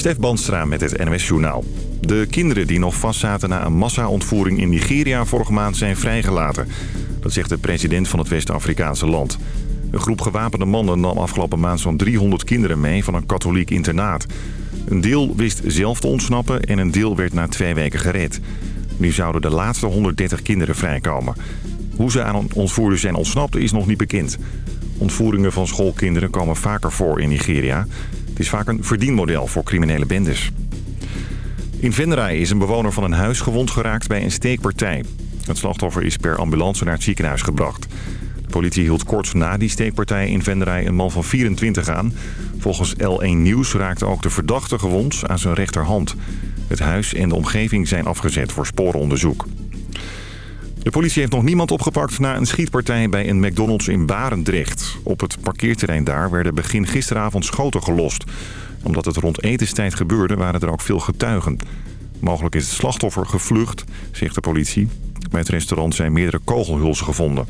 Stef Bandstra met het NOS Journaal. De kinderen die nog vastzaten na een massa-ontvoering in Nigeria vorige maand zijn vrijgelaten. Dat zegt de president van het West-Afrikaanse land. Een groep gewapende mannen nam afgelopen maand zo'n 300 kinderen mee van een katholiek internaat. Een deel wist zelf te ontsnappen en een deel werd na twee weken gered. Nu zouden de laatste 130 kinderen vrijkomen. Hoe ze aan ontvoerders zijn ontsnapt is nog niet bekend. Ontvoeringen van schoolkinderen komen vaker voor in Nigeria. Is vaak een verdienmodel voor criminele bendes. In Venray is een bewoner van een huis gewond geraakt bij een steekpartij. Het slachtoffer is per ambulance naar het ziekenhuis gebracht. De politie hield kort na die steekpartij in Venray een man van 24 aan. Volgens L1 Nieuws raakte ook de verdachte gewond aan zijn rechterhand. Het huis en de omgeving zijn afgezet voor sporenonderzoek. De politie heeft nog niemand opgepakt na een schietpartij bij een McDonald's in Barendrecht. Op het parkeerterrein daar werden begin gisteravond schoten gelost. Omdat het rond etenstijd gebeurde waren er ook veel getuigen. Mogelijk is het slachtoffer gevlucht, zegt de politie. Bij het restaurant zijn meerdere kogelhulzen gevonden.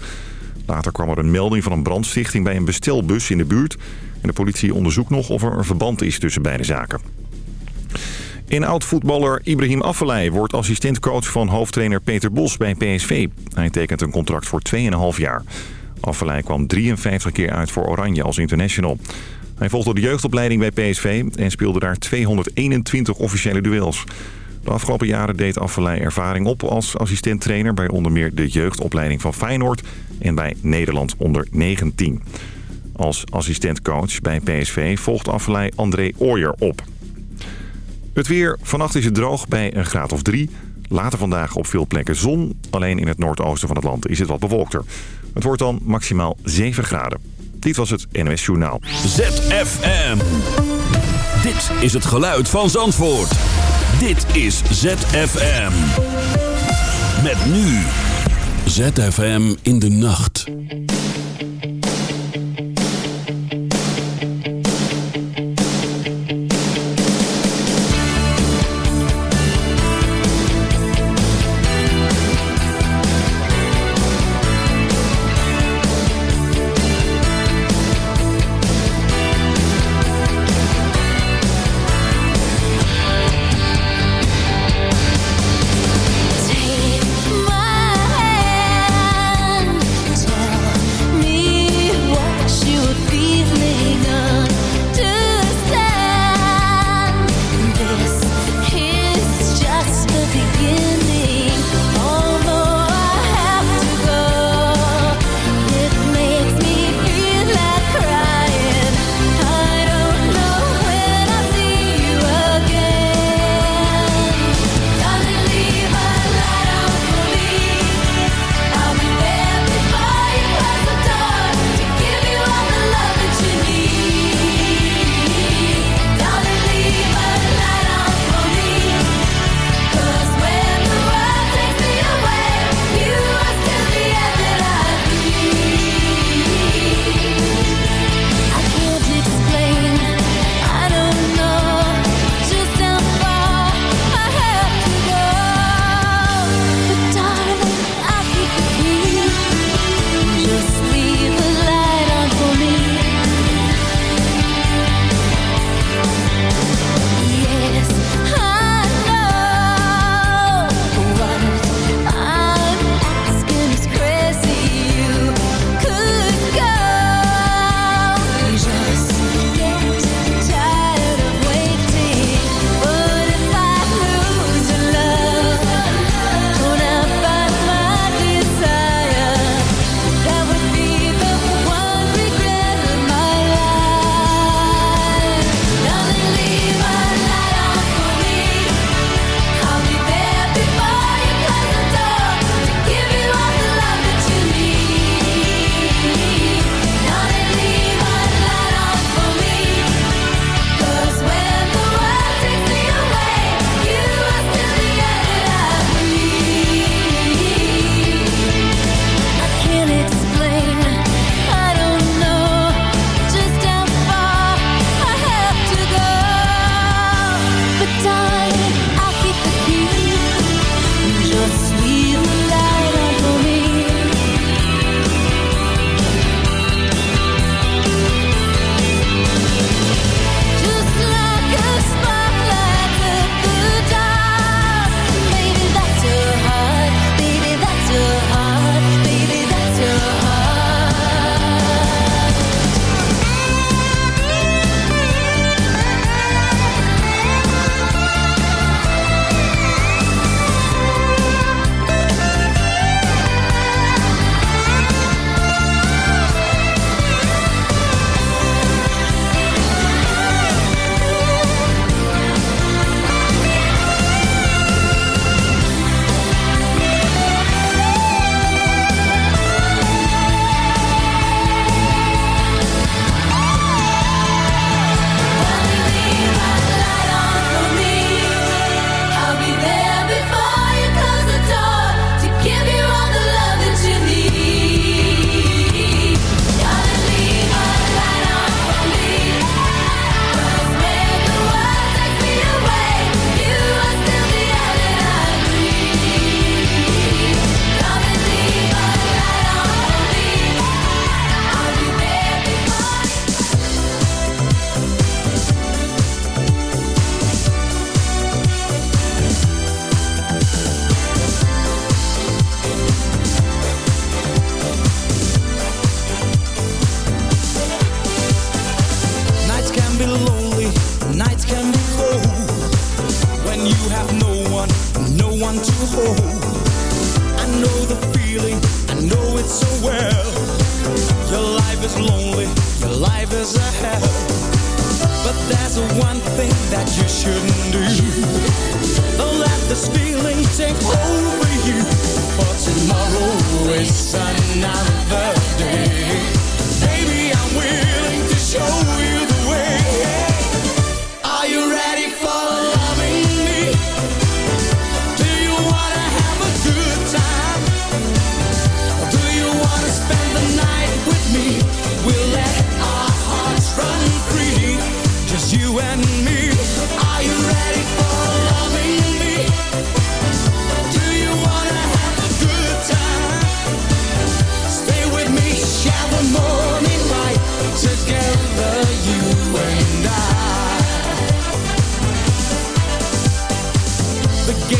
Later kwam er een melding van een brandstichting bij een bestelbus in de buurt. En de politie onderzoekt nog of er een verband is tussen beide zaken. In oud-voetballer Ibrahim Afellay wordt assistentcoach van hoofdtrainer Peter Bos bij PSV. Hij tekent een contract voor 2,5 jaar. Afellay kwam 53 keer uit voor Oranje als international. Hij volgde de jeugdopleiding bij PSV en speelde daar 221 officiële duels. De afgelopen jaren deed Afellay ervaring op als assistenttrainer... bij onder meer de jeugdopleiding van Feyenoord en bij Nederland onder 19. Als assistentcoach bij PSV volgt Afellay André Ooyer op. Het weer. Vannacht is het droog bij een graad of drie. Later vandaag op veel plekken zon. Alleen in het noordoosten van het land is het wat bewolkter. Het wordt dan maximaal 7 graden. Dit was het NOS Journaal. ZFM. Dit is het geluid van Zandvoort. Dit is ZFM. Met nu. ZFM in de nacht.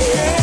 yeah.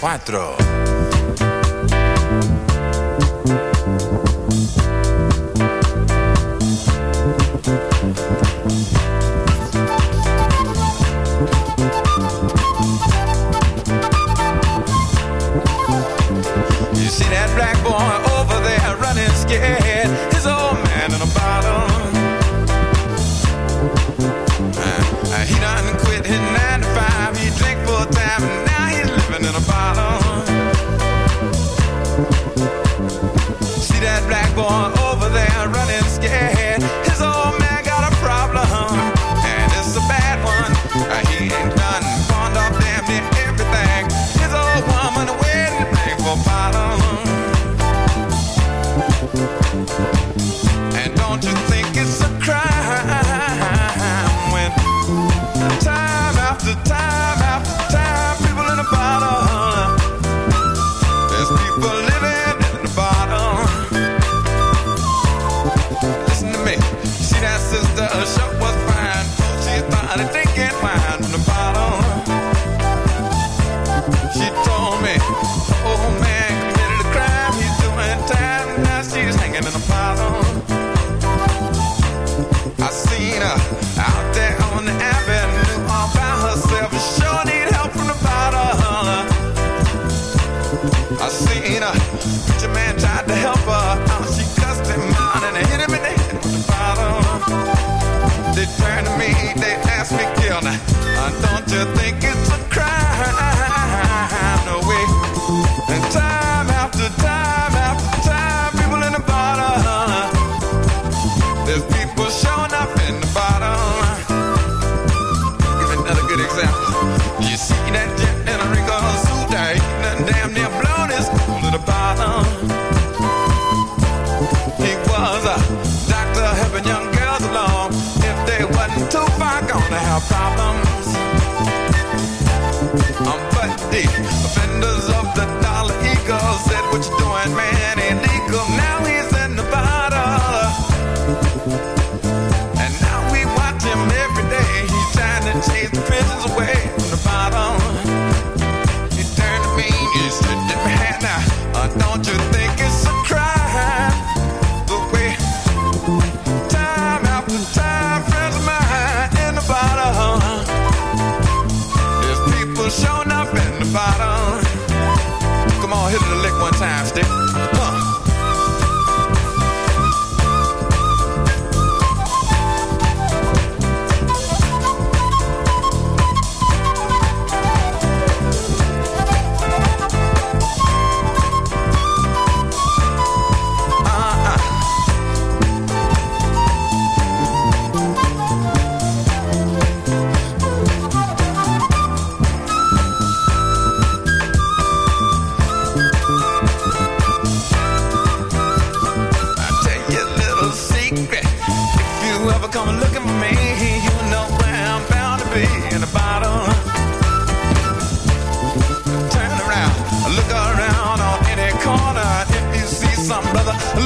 4.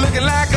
looking like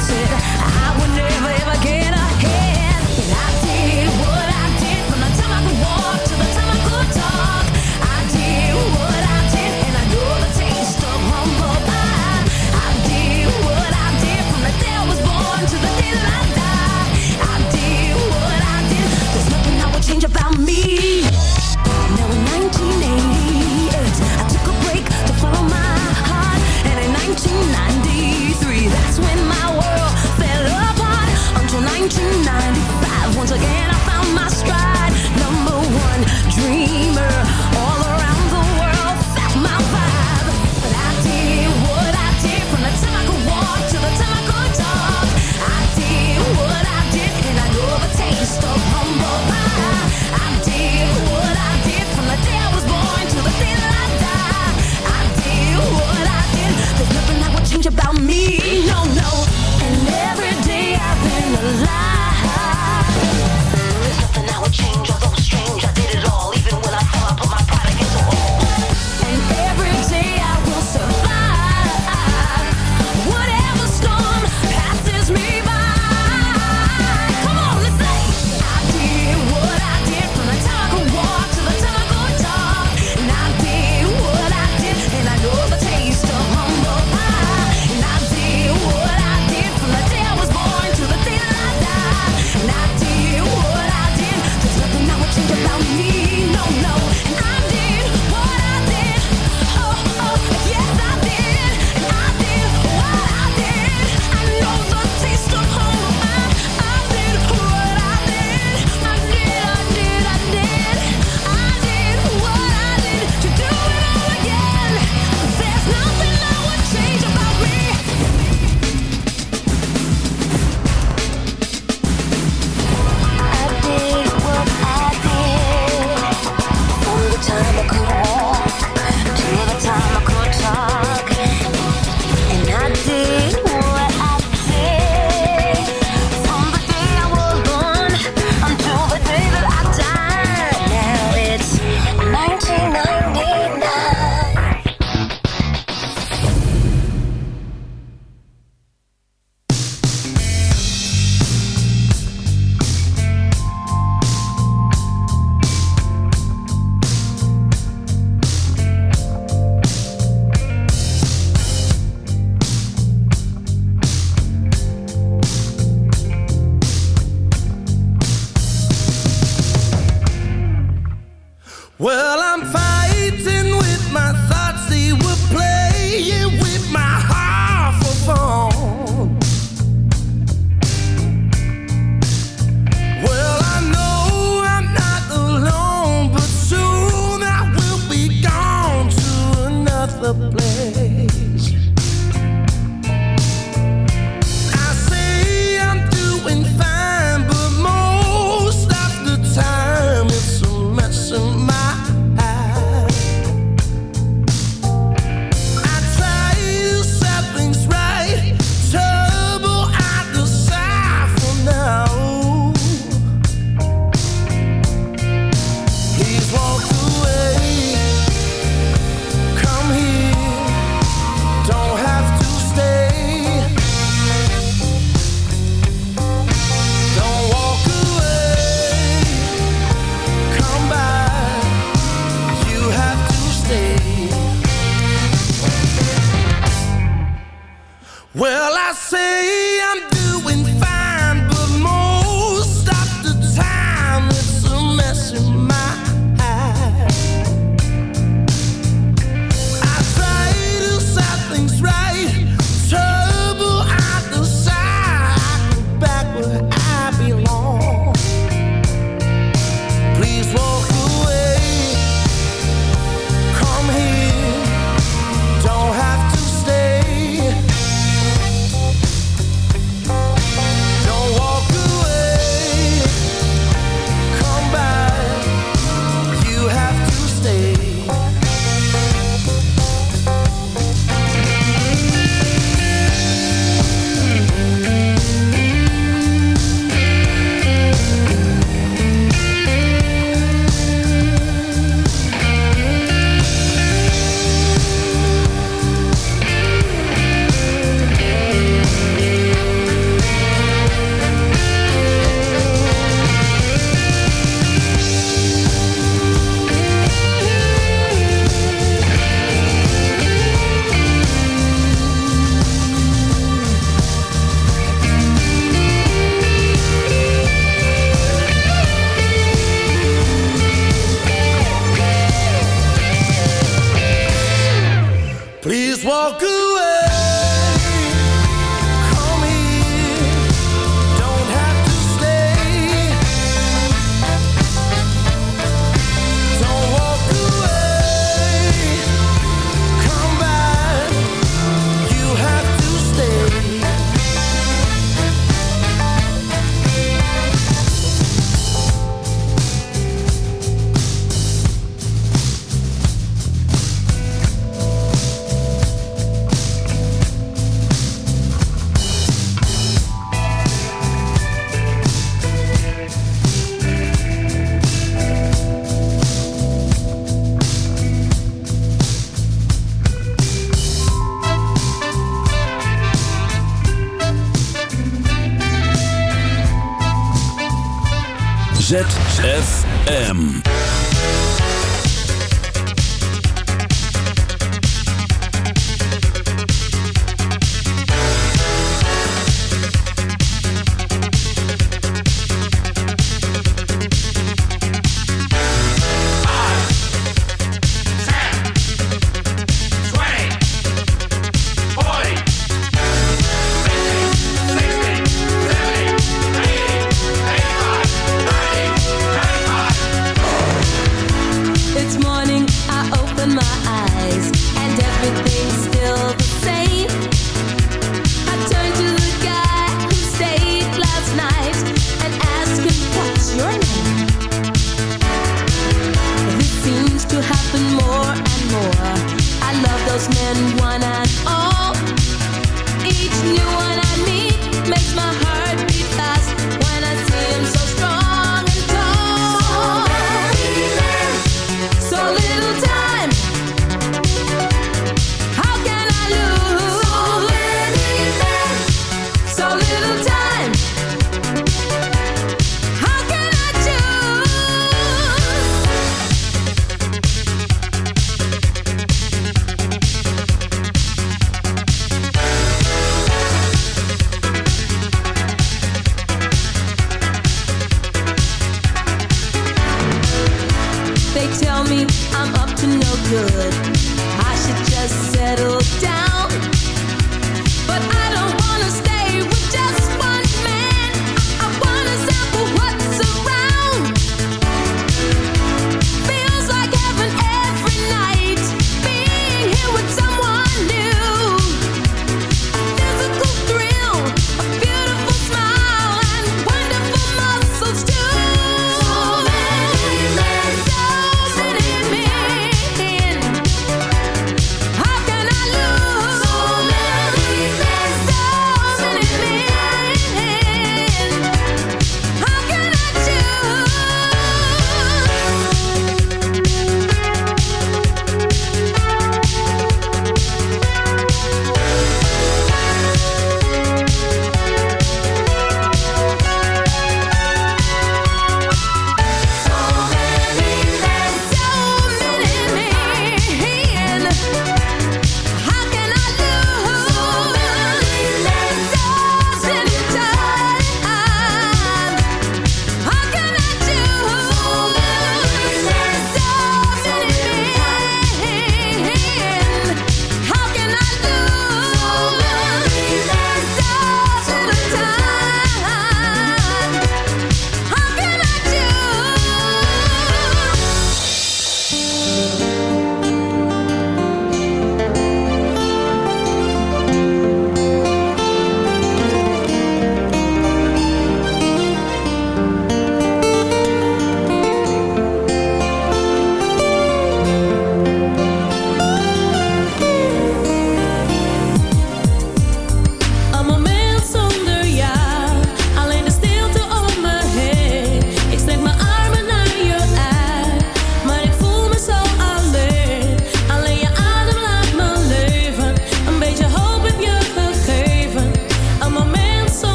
said I would never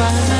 by